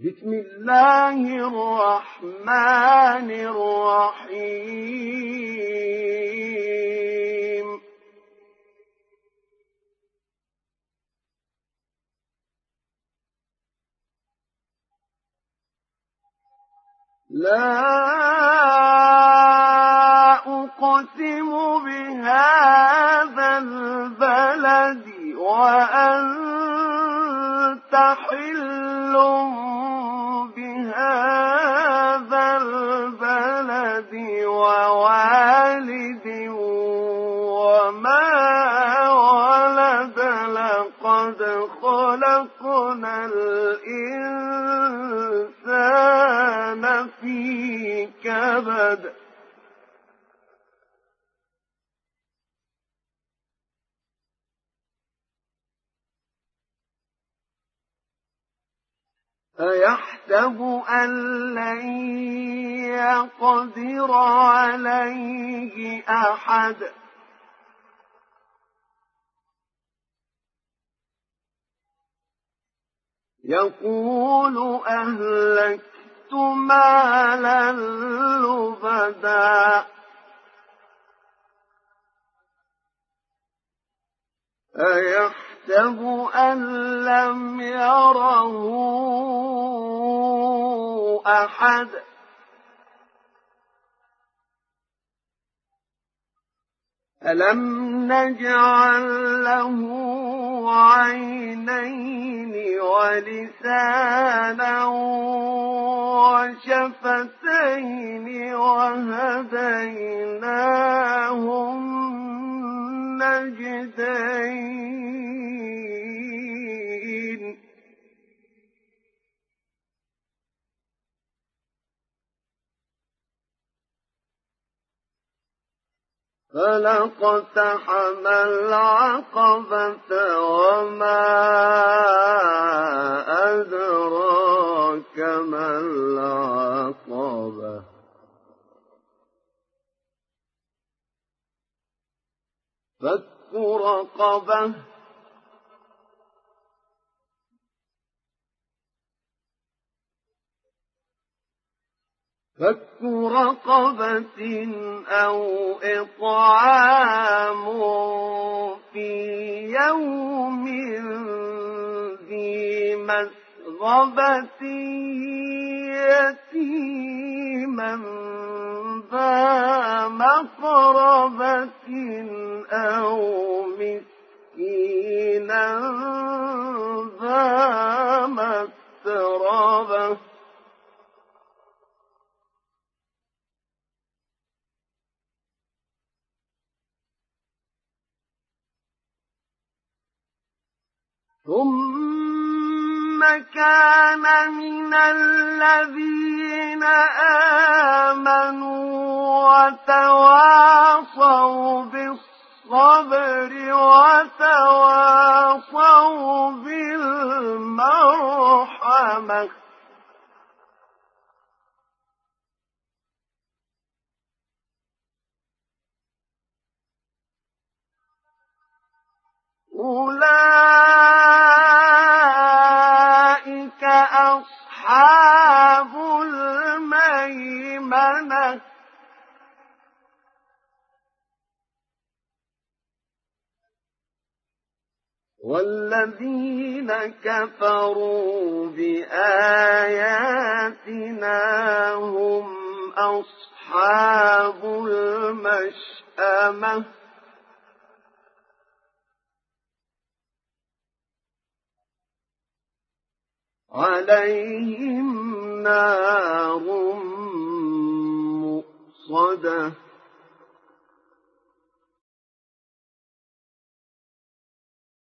بسم الله الرحمن الرحيم. لا أقسم بهذا البلد وأنت حل ولد لقد خلقنا الإنسان في كبد. أيحسب أن لن يقدر عليه أحد؟ يقول أهلكت مالا لبدا. أيحسب يحسب أن لم يره أحد؟ ألم نجعل له عينين ولسانا وشفتين وهديناه النجدين فلقتحم العقبة وما أدراك ما العقبة. فك رقبة فك رقبة أو إطعام في يوم ذي مسغبة يتيما ذا مقربة أو ثم كان من الذين آمنوا وتواصوا بالصبر وتواصوا بالمرحمة أولئك أصحاب الميمنة. والذين كفروا بآياتنا هم أصحاب المشأمة. عليهم نار مؤصدة.